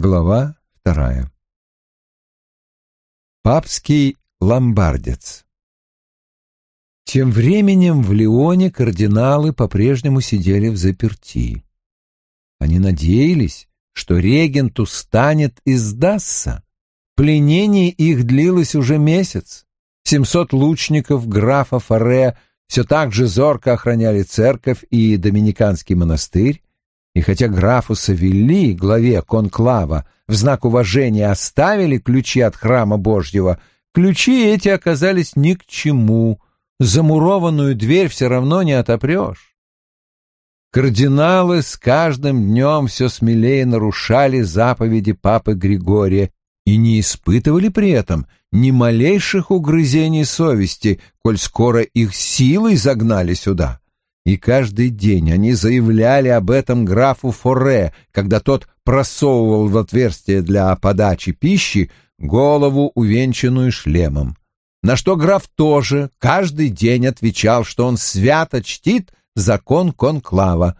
Глава вторая. Папский ломбардец. Тем временем в Лионе кардиналы по-прежнему сидели в заперти. Они надеялись, что регент устанет и сдастся. Пленение их длилось уже месяц. Семьсот лучников графа Фаре все так же зорко охраняли церковь и доминиканский монастырь, и хотя графу Савелли, главе конклава, в знак уважения оставили ключи от храма Божьего, ключи эти оказались ни к чему, замурованную дверь все равно не отопрешь. Кардиналы с каждым днем все смелее нарушали заповеди папы Григория и не испытывали при этом ни малейших угрызений совести, коль скоро их силой загнали сюда. И каждый день они заявляли об этом графу Форе, когда тот просовывал в отверстие для подачи пищи голову, увенчанную шлемом. На что граф тоже каждый день отвечал, что он свято чтит закон конклава.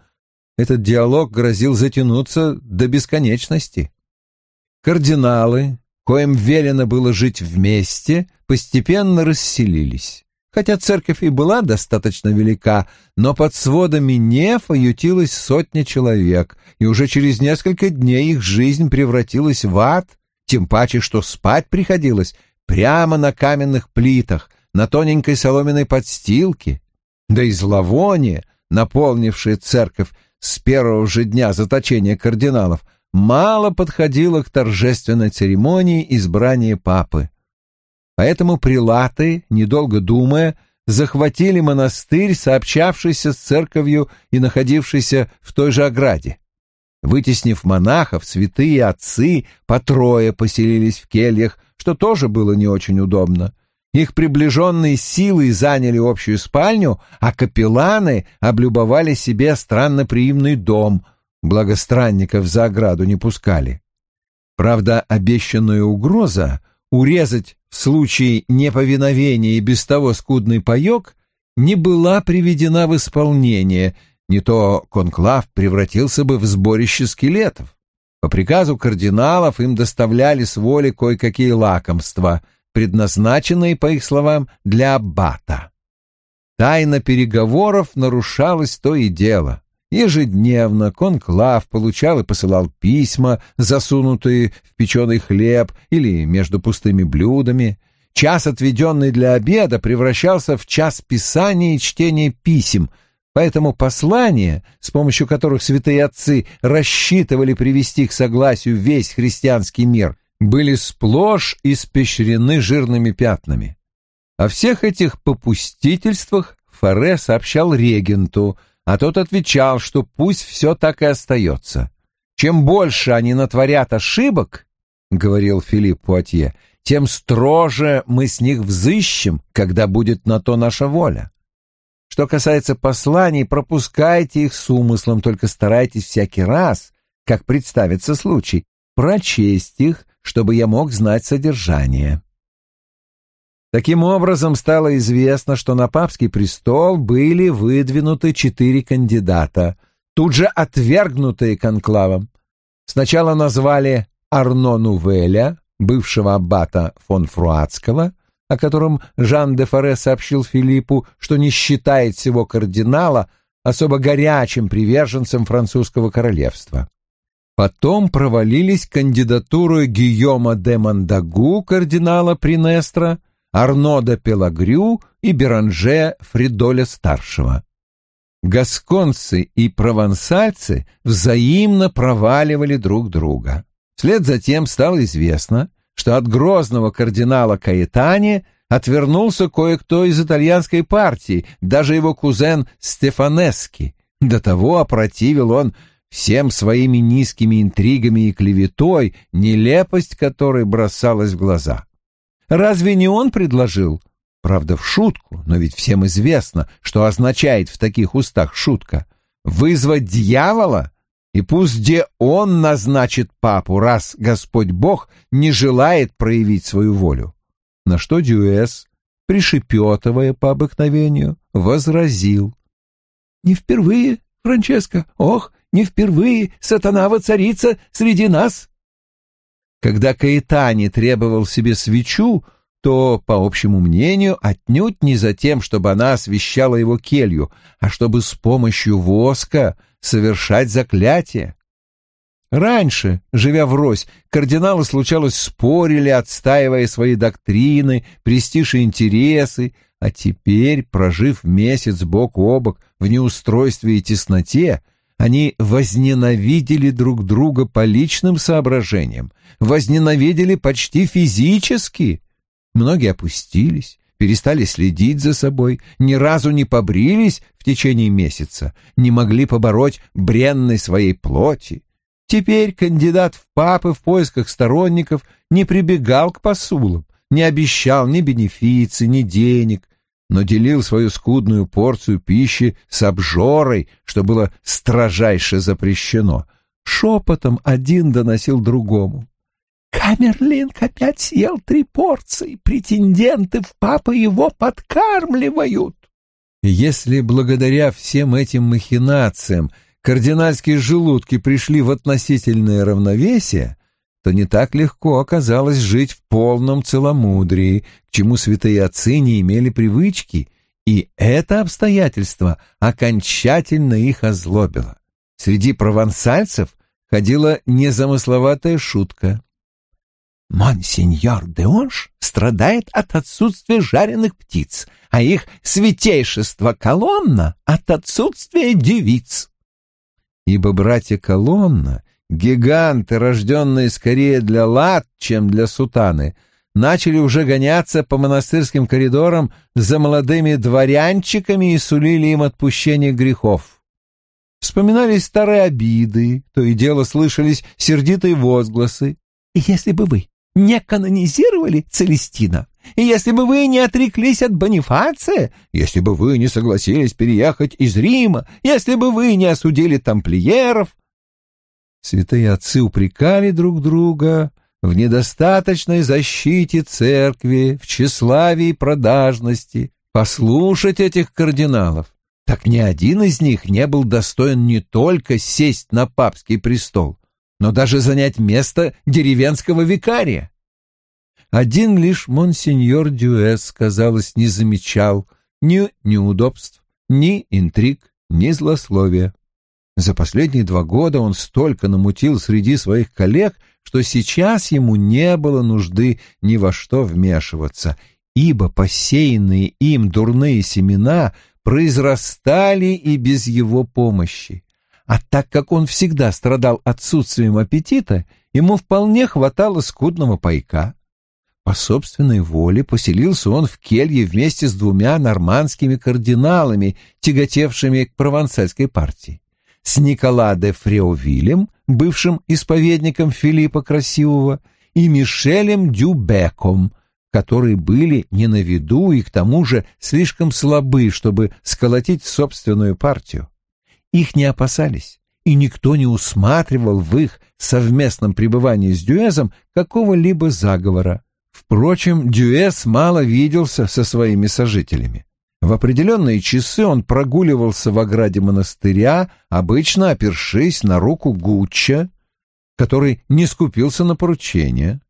Этот диалог грозил затянуться до бесконечности. Кардиналы, коим велено было жить вместе, постепенно расселились. Хотя церковь и была достаточно велика, но под сводами Нефа ютилась сотня человек, и уже через несколько дней их жизнь превратилась в ад, тем паче, что спать приходилось прямо на каменных плитах, на тоненькой соломенной подстилке. Да и зловоние, наполнившее церковь с первого же дня заточения кардиналов, мало подходило к торжественной церемонии избрания папы. Поэтому прилаты, недолго думая, захватили монастырь, сообщавшийся с церковью и находившийся в той же ограде. Вытеснив монахов, святые отцы по трое поселились в кельях, что тоже было не очень удобно. Их приближенные силой заняли общую спальню, а капелланы облюбовали себе странноприимный дом, благостранников за ограду не пускали. Правда, обещанная угроза урезать в случае неповиновения и без того скудный паек не была приведена в исполнение, не то конклав превратился бы в сборище скелетов. По приказу кардиналов им доставляли с воли кое-какие лакомства, предназначенные, по их словам, для аббата. Тайна переговоров нарушалась то и дело. Ежедневно конклав получал и посылал письма, засунутые в печеный хлеб или между пустыми блюдами. Час, отведенный для обеда, превращался в час писания и чтения писем, поэтому послания, с помощью которых святые отцы рассчитывали привести к согласию весь христианский мир, были сплошь испещрены жирными пятнами. О всех этих попустительствах Фаре сообщал регенту — а тот отвечал, что пусть все так и остается. Чем больше они натворят ошибок, — говорил Филипп Пуатье, — тем строже мы с них взыщем, когда будет на то наша воля. Что касается посланий, пропускайте их с умыслом, только старайтесь всякий раз, как представится случай, прочесть их, чтобы я мог знать содержание. Таким образом, стало известно, что на папский престол были выдвинуты четыре кандидата, тут же отвергнутые конклавом. Сначала назвали Арно Нувеля, бывшего аббата фон Фруатского, о котором Жан де Форе сообщил Филиппу, что не считает всего кардинала особо горячим приверженцем французского королевства. Потом провалились кандидатуры Гийома де Мандагу, кардинала Принестра, Арно де Пелагрю и Беранже Фридоля-старшего. Гасконцы и провансальцы взаимно проваливали друг друга. Вслед за тем стало известно, что от грозного кардинала Каэтани отвернулся кое-кто из итальянской партии, даже его кузен Стефанески. До того опротивил он всем своими низкими интригами и клеветой, нелепость которой бросалась в глаза. Разве не он предложил? Правда, в шутку, но ведь всем известно, что означает в таких устах шутка. Вызвать дьявола? И пусть где он назначит папу, раз Господь Бог не желает проявить свою волю. На что Дюэс, пришепетывая по обыкновению, возразил. «Не впервые, Франческо, ох, не впервые сатана воцарится среди нас. Когда Каэтани требовал себе свечу, то, по общему мнению, отнюдь не за тем, чтобы она освещала его келью, а чтобы с помощью воска совершать заклятие. Раньше, живя врозь, кардиналы случалось спорили, отстаивая свои доктрины, престиж и интересы, а теперь, прожив месяц бок о бок в неустройстве и тесноте, они возненавидели друг друга по личным соображениям, возненавидели почти физически. Многие опустились, перестали следить за собой, ни разу не побрились в течение месяца, не могли побороть бренной своей плоти. Теперь кандидат в папы в поисках сторонников не прибегал к посулам, не обещал ни бенефиции, ни денег, но делил свою скудную порцию пищи с обжорой, что было строжайше запрещено. Шепотом один доносил другому. «Камерлинг опять съел три порции, претенденты в папы его подкармливают». Если благодаря всем этим махинациям кардинальские желудки пришли в относительное равновесие, то не так легко оказалось жить в полном целомудрии, к чему святые отцы не имели привычки, и это обстоятельство окончательно их озлобило. Среди провансальцев ходила незамысловатая шутка. «Монсеньор де Онж страдает от отсутствия жареных птиц, а их святейшество Колонна от отсутствия девиц». Ибо братья Колонна Гиганты, рожденные скорее для лад, чем для сутаны, начали уже гоняться по монастырским коридорам за молодыми дворянчиками и сулили им отпущение грехов. Вспоминались старые обиды, то и дело слышались сердитые возгласы. «Если бы вы не канонизировали Целестина, и если бы вы не отреклись от Бонифация, если бы вы не согласились переехать из Рима, если бы вы не осудили тамплиеров, Святые отцы упрекали друг друга в недостаточной защите церкви, в тщеславии продажности. Послушать этих кардиналов, так ни один из них не был достоин не только сесть на папский престол, но даже занять место деревенского викария. Один лишь монсеньор Дюэс, казалось, не замечал ни неудобств, ни интриг, ни злословия. За последние два года он столько намутил среди своих коллег, что сейчас ему не было нужды ни во что вмешиваться, ибо посеянные им дурные семена произрастали и без его помощи. А так как он всегда страдал отсутствием аппетита, ему вполне хватало скудного пайка. По собственной воле поселился он в келье вместе с двумя нормандскими кардиналами, тяготевшими к провансальской партии с Никола де Фреовилем, бывшим исповедником Филиппа Красивого, и Мишелем Дюбеком, которые были не на виду и к тому же слишком слабы, чтобы сколотить собственную партию. Их не опасались, и никто не усматривал в их совместном пребывании с Дюэзом какого-либо заговора. Впрочем, Дюэс мало виделся со своими сожителями. В определенные часы он прогуливался в ограде монастыря, обычно опершись на руку Гучча, который не скупился на поручение.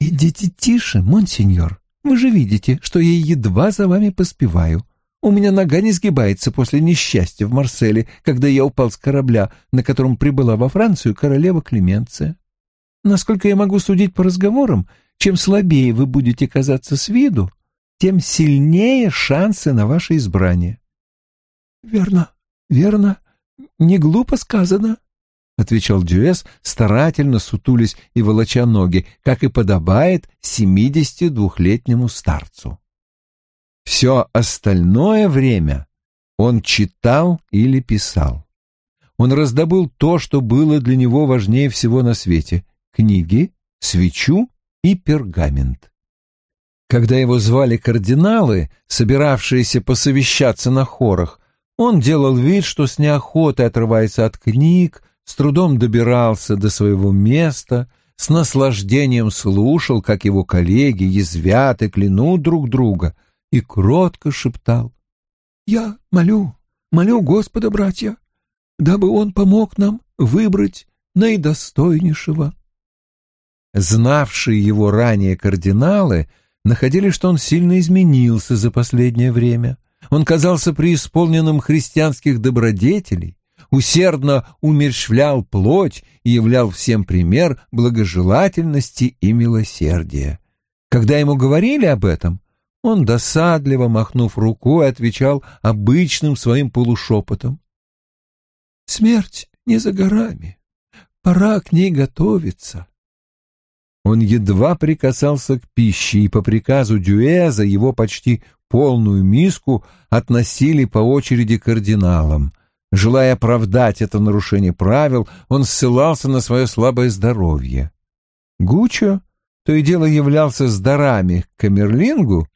«Идите тише, монсеньор. Вы же видите, что я едва за вами поспеваю. У меня нога не сгибается после несчастья в Марселе, когда я упал с корабля, на котором прибыла во Францию королева Клеменция. Насколько я могу судить по разговорам, чем слабее вы будете казаться с виду, тем сильнее шансы на ваше избрание. — Верно, верно, не глупо сказано, — отвечал Дюэс, старательно сутулясь и волоча ноги, как и подобает семидесяти двухлетнему старцу. Все остальное время он читал или писал. Он раздобыл то, что было для него важнее всего на свете — книги, свечу и пергамент. Когда его звали кардиналы, собиравшиеся посовещаться на хорах, он делал вид, что с неохотой отрывается от книг, с трудом добирался до своего места, с наслаждением слушал, как его коллеги язвят и клянут друг друга, и кротко шептал. «Я молю, молю Господа, братья, дабы Он помог нам выбрать наидостойнейшего». знавшие его ранее кардиналы находили, что он сильно изменился за последнее время. Он казался преисполненным христианских добродетелей, усердно умерщвлял плоть и являл всем пример благожелательности и милосердия. Когда ему говорили об этом, он, досадливо махнув рукой, отвечал обычным своим полушепотом. «Смерть не за горами. Пора к ней готовиться». Он едва прикасался к пище, и по приказу Дюэза его почти полную миску относили по очереди кардиналам. Желая оправдать это нарушение правил, он ссылался на свое слабое здоровье. Гучо то и дело являлся с дарами к Камерлингу,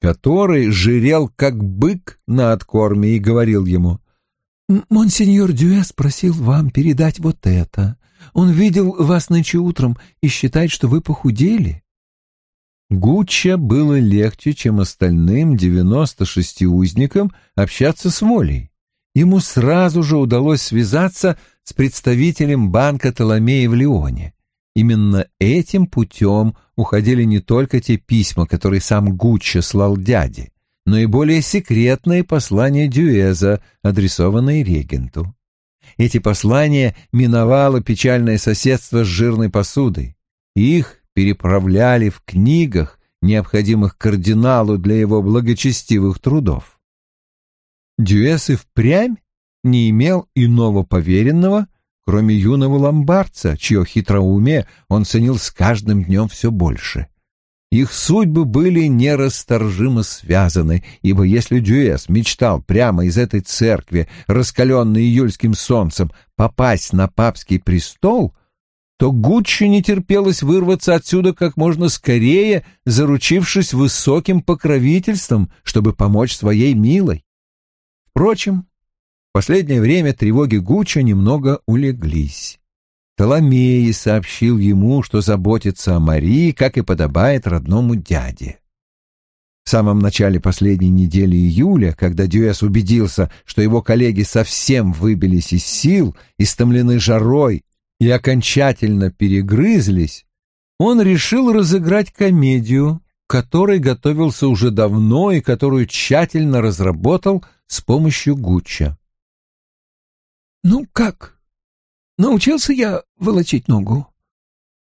который жирел как бык на откорме и говорил ему, «Монсеньор Дюэс просил вам передать вот это. Он видел вас нынче утром и считает, что вы похудели». Гучча было легче, чем остальным девяносто шести узникам общаться с волей. Ему сразу же удалось связаться с представителем банка Толомея в Лионе. Именно этим путем уходили не только те письма, которые сам Гучча слал дяде, но и более секретные послания Дюэза, адресованные регенту. Эти послания миновало печальное соседство с жирной посудой. Их переправляли в книгах, необходимых кардиналу для его благочестивых трудов. Дюэс и впрямь не имел иного поверенного, кроме юного ломбардца, чье хитроумие он ценил с каждым днем все больше. Их судьбы были нерасторжимо связаны, ибо если Дюэс мечтал прямо из этой церкви, раскаленной июльским солнцем, попасть на папский престол, то Гуччи не терпелось вырваться отсюда как можно скорее, заручившись высоким покровительством, чтобы помочь своей милой. Впрочем, в последнее время тревоги Гуччо немного улеглись. Толомей сообщил ему, что заботится о Марии, как и подобает родному дяде. В самом начале последней недели июля, когда Дюэс убедился, что его коллеги совсем выбились из сил, истомлены жарой и окончательно перегрызлись, он решил разыграть комедию, которой готовился уже давно и которую тщательно разработал с помощью Гучча. «Ну как? Научился я волочить ногу?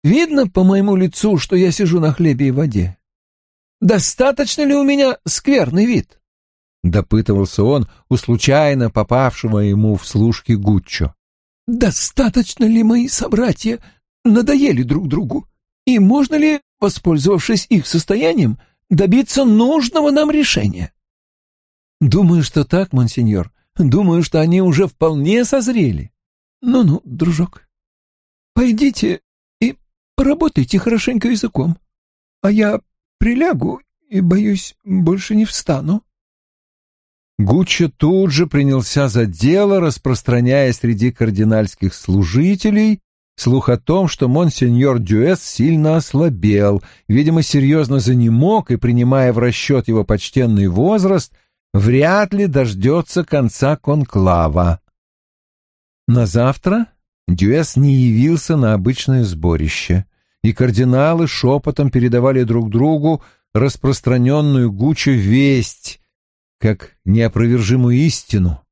Видно по моему лицу, что я сижу на хлебе и воде? Достаточно ли у меня скверный вид?» — допытывался он у случайно попавшего ему в служки Гуччо. «Достаточно ли мои собратья надоели друг другу? И можно ли, воспользовавшись их состоянием, добиться нужного нам решения?» Думаю, что так, монсеньор. Думаю, что они уже вполне созрели. Ну-ну, дружок, пойдите и поработайте хорошенько языком, а я прилягу и, боюсь, больше не встану. Гуччо тут же принялся за дело, распространяя среди кардинальских служителей слух о том, что монсеньор Дюэс сильно ослабел, видимо, серьезно занемог и, принимая в расчет его почтенный возраст, — вряд ли дождется конца конклава. На завтра Дюэс не явился на обычное сборище, и кардиналы шепотом передавали друг другу распространенную гучу весть, как неопровержимую истину.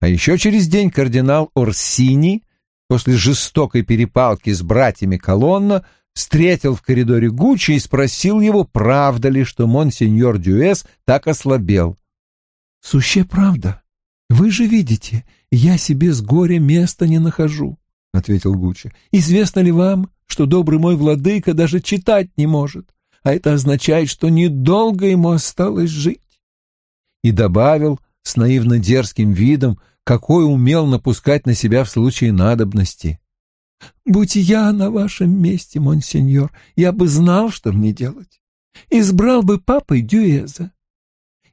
А еще через день кардинал Орсини, после жестокой перепалки с братьями Колонна, встретил в коридоре Гуччи и спросил его, правда ли, что монсеньор Дюэс так ослабел. «Сущая правда. Вы же видите, я себе с горя места не нахожу», — ответил Гуччи. «Известно ли вам, что добрый мой владыка даже читать не может, а это означает, что недолго ему осталось жить?» И добавил с наивно дерзким видом, какой умел напускать на себя в случае надобности. «Будь я на вашем месте, монсеньор, я бы знал, что мне делать. Избрал бы папой Дюэза,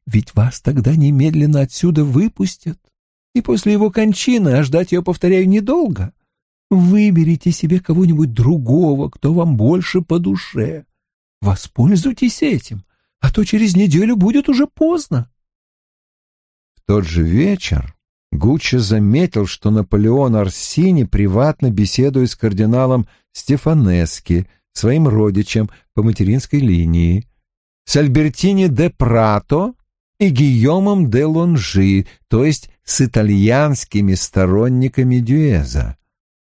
ведь вас тогда немедленно отсюда выпустят. И после его кончины, а ждать ее, повторяю, недолго, выберите себе кого-нибудь другого, кто вам больше по душе. Воспользуйтесь этим, а то через неделю будет уже поздно. В тот же вечер Гуччо заметил, что Наполеон Арсини приватно беседует с кардиналом Стефанески, своим родичам по материнской линии, с Альбертини де Прато и Гийомом де Лонжи, то есть с итальянскими сторонниками Дюэза.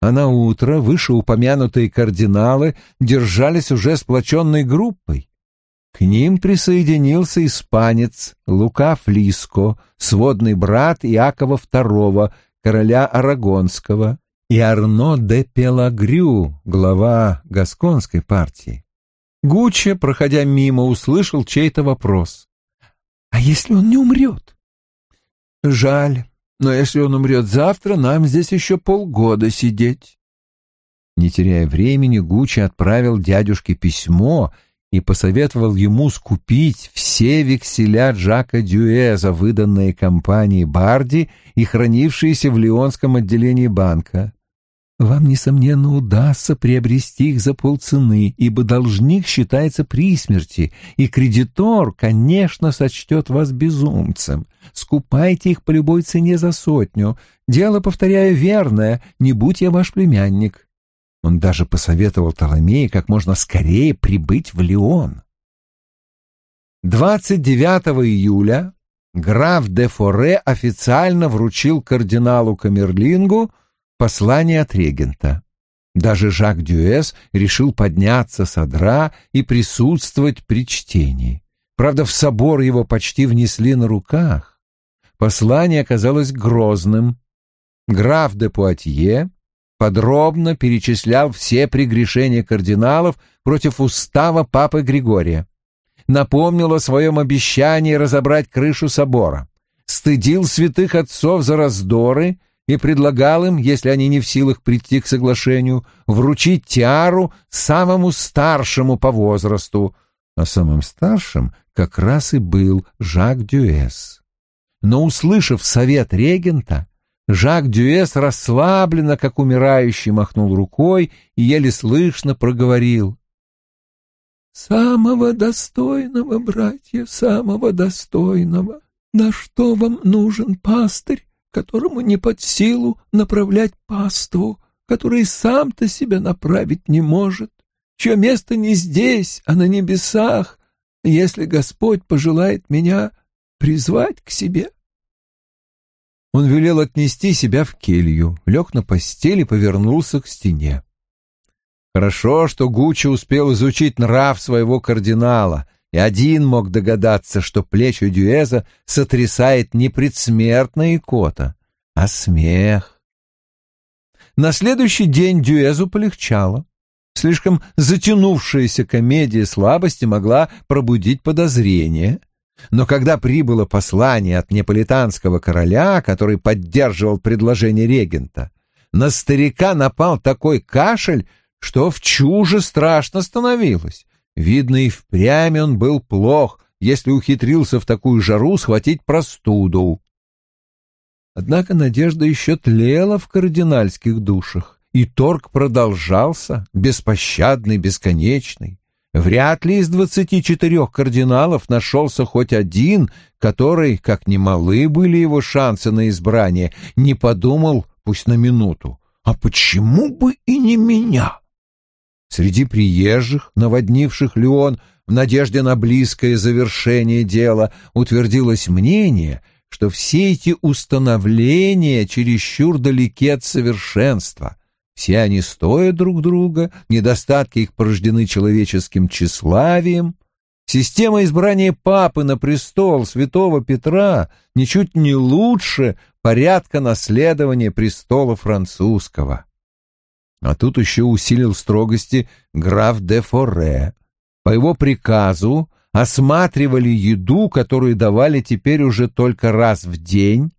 А на утро вышеупомянутые кардиналы держались уже сплоченной группой. К ним присоединился испанец Лука Флиско, сводный брат Иакова II, короля Арагонского, и Арно де Пелагрю, глава Гасконской партии. Гуччи, проходя мимо, услышал чей-то вопрос. «А если он не умрет?» «Жаль, но если он умрет завтра, нам здесь еще полгода сидеть». Не теряя времени, Гуччи отправил дядюшке письмо и посоветовал ему скупить все векселя Джака Дюэза, выданные компании Барди и хранившиеся в Лионском отделении банка. Вам, несомненно, удастся приобрести их за полцены, ибо должник считается при смерти, и кредитор, конечно, сочтет вас безумцем. Скупайте их по любой цене за сотню. Дело, повторяю, верное, не будь я ваш племянник. Он даже посоветовал Толомее как можно скорее прибыть в Лион. 29 июля граф де Форе официально вручил кардиналу Камерлингу послание от регента. Даже Жак Дюэс решил подняться с одра и присутствовать при чтении. Правда, в собор его почти внесли на руках. Послание оказалось грозным. Граф де Пуатье подробно перечислял все прегрешения кардиналов против устава папы Григория. Напомнил о своем обещании разобрать крышу собора. Стыдил святых отцов за раздоры и предлагал им, если они не в силах прийти к соглашению, вручить тиару самому старшему по возрасту, а самым старшим как раз и был Жак Дюэс. Но, услышав совет регента, Жак Дюэс расслабленно, как умирающий, махнул рукой и еле слышно проговорил. «Самого достойного, братья, самого достойного! На что вам нужен пастырь? Которому не под силу направлять паству, который сам-то себя направить не может, чье место не здесь, а на небесах, если Господь пожелает меня призвать к себе. Он велел отнести себя в келью, лег на постель и повернулся к стене. Хорошо, что Гуччи успел изучить нрав своего кардинала и один мог догадаться, что плечи Дюэза сотрясает не предсмертная икота, а смех. На следующий день Дюэзу полегчало. Слишком затянувшаяся комедия слабости могла пробудить подозрение. Но когда прибыло послание от неаполитанского короля, который поддерживал предложение регента, на старика напал такой кашель, что в чуже страшно становилось. Видно, и впрямь он был плох, если ухитрился в такую жару схватить простуду. Однако надежда еще тлела в кардинальских душах, и торг продолжался, беспощадный, бесконечный. Вряд ли из двадцати четырех кардиналов нашелся хоть один, который, как немалы были его шансы на избрание, не подумал, пусть на минуту, а почему бы и не меня? Среди приезжих, наводнивших Леон в надежде на близкое завершение дела, утвердилось мнение, что все эти установления чересчур далеки от совершенства. Все они стоят друг друга, недостатки их порождены человеческим тщеславием. Система избрания папы на престол святого Петра ничуть не лучше порядка наследования престола французского. А тут еще усилил строгости граф де Форре. По его приказу осматривали еду, которую давали теперь уже только раз в день,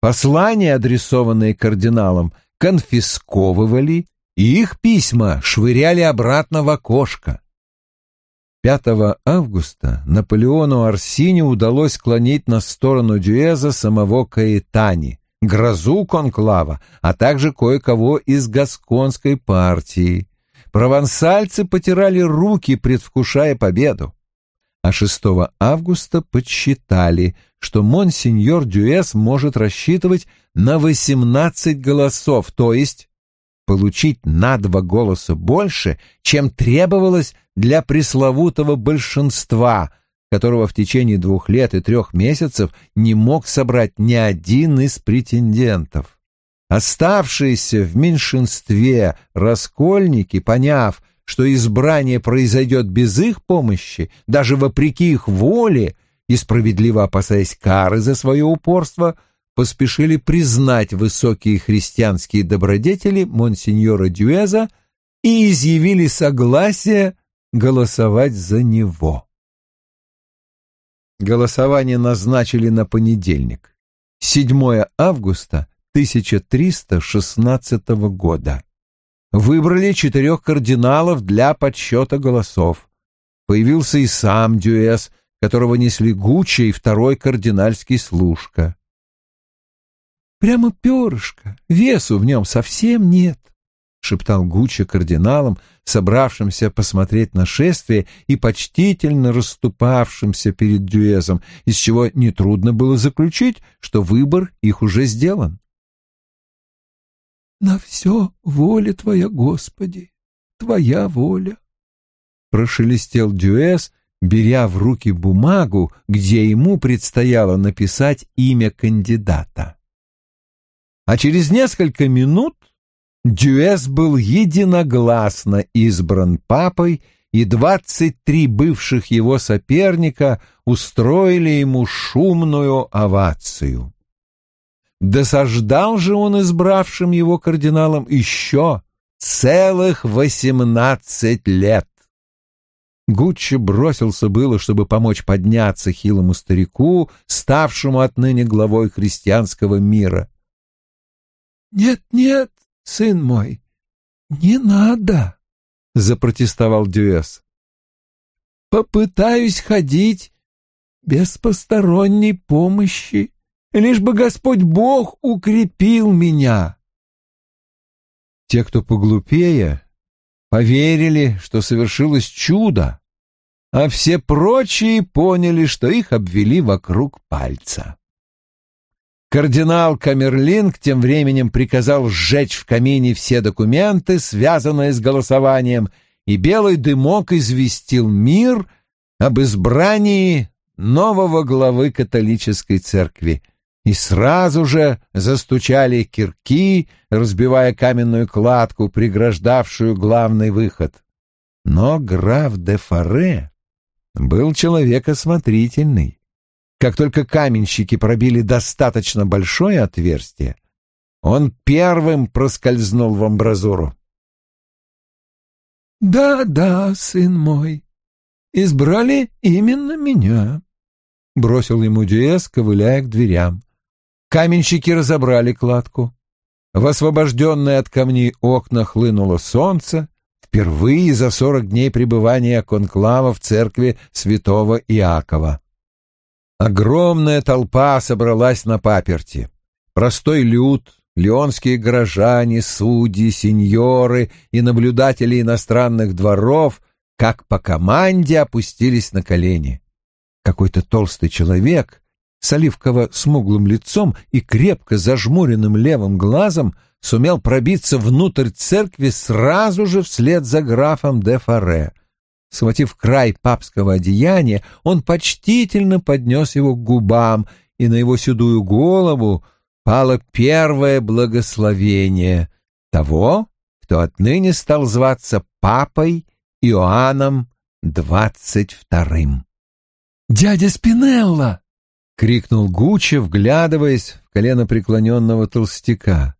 послания, адресованные кардиналам, конфисковывали, и их письма швыряли обратно в окошко. 5 августа Наполеону Арсини удалось склонить на сторону Дюэза самого Каэтани, грозу конклава, а также кое-кого из гасконской партии. Провансальцы потирали руки, предвкушая победу. А 6 августа подсчитали, что монсеньор Дюэс может рассчитывать на 18 голосов, то есть получить на два голоса больше, чем требовалось для пресловутого большинства, которого в течение двух лет и трех месяцев не мог собрать ни один из претендентов. Оставшиеся в меньшинстве раскольники, поняв, что избрание произойдет без их помощи, даже вопреки их воле, и справедливо опасаясь кары за свое упорство, поспешили признать высокие христианские добродетели монсеньора Дюэза и изъявили согласие голосовать за него. Голосование назначили на понедельник, 7 августа 1316 года. Выбрали четырех кардиналов для подсчета голосов. Появился и сам Дюэс, которого несли Гуччи и второй кардинальский служка. «Прямо перышко, весу в нем совсем нет», — шептал Гуччи кардиналам, собравшимся посмотреть на шествие и почтительно расступавшимся перед Дюэзом, из чего нетрудно было заключить, что выбор их уже сделан. «На все воля Твоя, Господи, Твоя воля!» Прошелестел Дюэс, беря в руки бумагу, где ему предстояло написать имя кандидата. А через несколько минут Дюэс был единогласно избран папой, и двадцать три бывших его соперника устроили ему шумную овацию. Досаждал же он избравшим его кардиналом еще целых восемнадцать лет. Гуччи бросился было, чтобы помочь подняться хилому старику, ставшему отныне главой христианского мира. «Нет, нет, сын мой, не надо!» — запротестовал Дюэс. «Попытаюсь ходить без посторонней помощи лишь бы Господь Бог укрепил меня. Те, кто поглупее, поверили, что совершилось чудо, а все прочие поняли, что их обвели вокруг пальца. Кардинал Камерлинг тем временем приказал сжечь в камине все документы, связанные с голосованием, и белый дымок известил мир об избрании нового главы католической церкви, и сразу же застучали кирки, разбивая каменную кладку, преграждавшую главный выход. Но граф де Фаре был человек осмотрительный. Как только каменщики пробили достаточно большое отверстие, он первым проскользнул в амбразуру. «Да, да, сын мой, избрали именно меня», — бросил ему Диэс, ковыляя к дверям. Каменщики разобрали кладку. В освобожденные от камней окна хлынуло солнце, впервые за сорок дней пребывания конклава в церкви святого Иакова. Огромная толпа собралась на паперти. Простой люд, леонские горожане, судьи, сеньоры и наблюдатели иностранных дворов, как по команде, опустились на колени. Какой-то толстый человек с оливково-смуглым лицом и крепко зажмуренным левым глазом сумел пробиться внутрь церкви сразу же вслед за графом де Фаре. Схватив край папского одеяния, он почтительно поднес его к губам, и на его седую голову пало первое благословение того, кто отныне стал зваться папой Иоанном двадцать вторым. «Дядя Спинелла!» крикнул Гуччи, вглядываясь в колено преклоненного толстяка.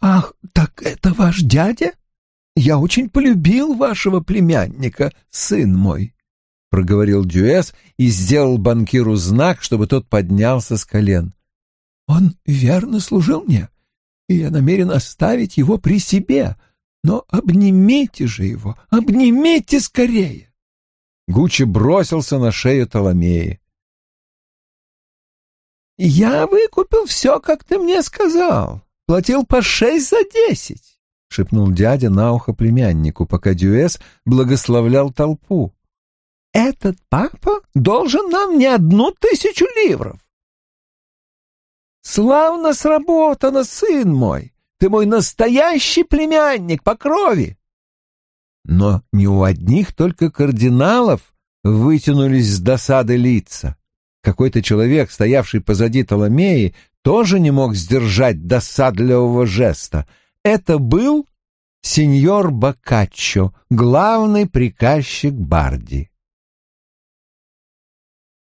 «Ах, так это ваш дядя? Я очень полюбил вашего племянника, сын мой», — проговорил Дюэс и сделал банкиру знак, чтобы тот поднялся с колен. «Он верно служил мне, и я намерен оставить его при себе, но обнимите же его, обнимите скорее!» Гуччи бросился на шею Толомея. «Я выкупил все, как ты мне сказал. Платил по шесть за десять», — шепнул дядя на ухо племяннику, пока Дюэс благословлял толпу. «Этот папа должен нам не одну тысячу ливров». «Славно сработано, сын мой! Ты мой настоящий племянник по крови. Но не у одних только кардиналов вытянулись с досады лица. Какой-то человек, стоявший позади Толомеи, тоже не мог сдержать досадливого жеста. Это был сеньор Боккаччо, главный приказчик Барди.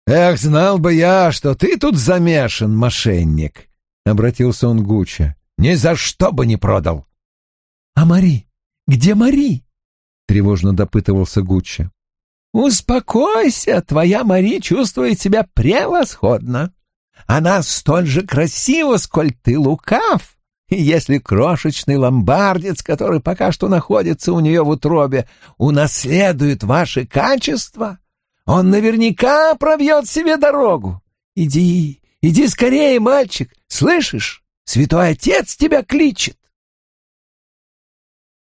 «Эх, знал бы я, что ты тут замешан, мошенник!» — обратился он к Гуччо. «Ни за что бы не продал!» «А Мари? Где Мари?» — тревожно допытывался Гуччо. «Успокойся, твоя Мари чувствует себя превосходно. Она столь же красива, сколь ты лукав. И если крошечный ломбардец, который пока что находится у нее в утробе, унаследует ваши качества, он наверняка пробьет себе дорогу. Иди, иди скорее, мальчик, слышишь? Святой Отец тебя кличет.